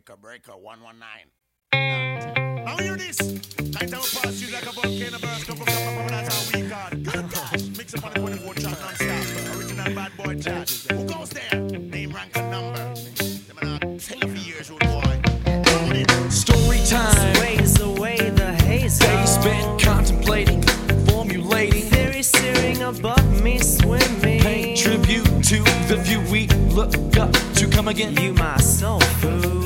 breaker, breaker, 119. Now hear this. Night I will pass you like a volcano burst. Double cup of that's how we got. Good gosh. Mix up on the 24 track non-stop. Original bad boy chat. Who goes there? Name, rank, and number. Them are not tell you for years, old boy. Story time. Ways away the haze. Days spent contemplating, formulating, Theory searing above me, swimming. paying tribute to the view we look up to come again. You my soul food.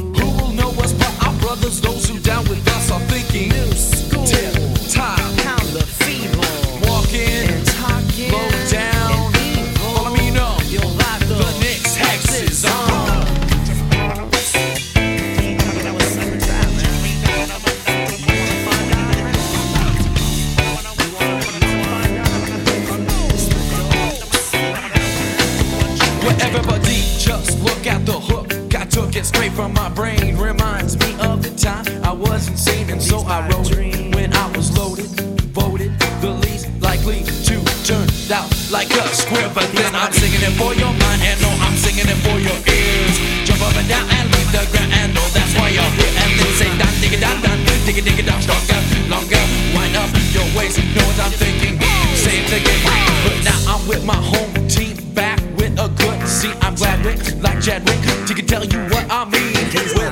Straight from my brain. Reminds me of the time I was insane, and so I wrote it when I was loaded. Voted the least likely to turn out like a square, but then I'm singing it for your mind, and no, I'm singing it for your ears. Jump up and down and leave the ground, and no, that's why you're here. And then say, dan, digga, dan, dan, digga, digga, dan, stronger, longer. Wind up your waist, know what I'm thinking. Same thing again, but now I'm with my home team back with a good seat. I'm glad with like Chadwick. He can tell you what I mean.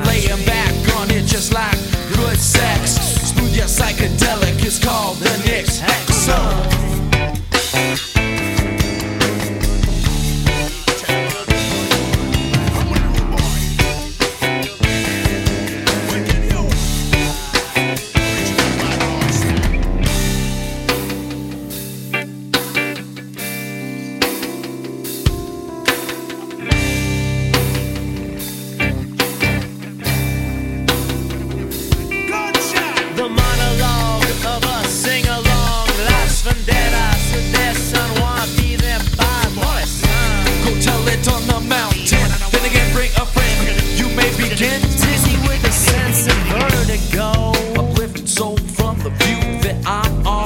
View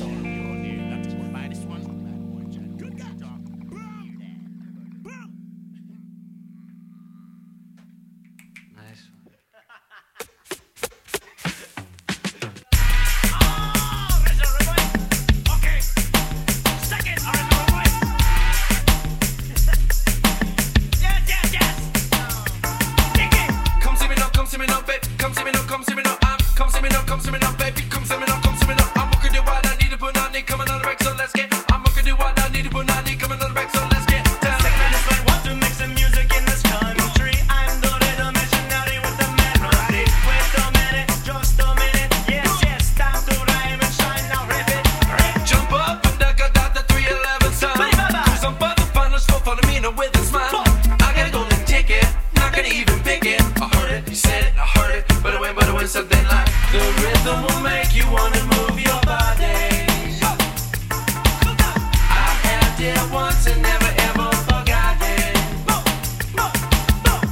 God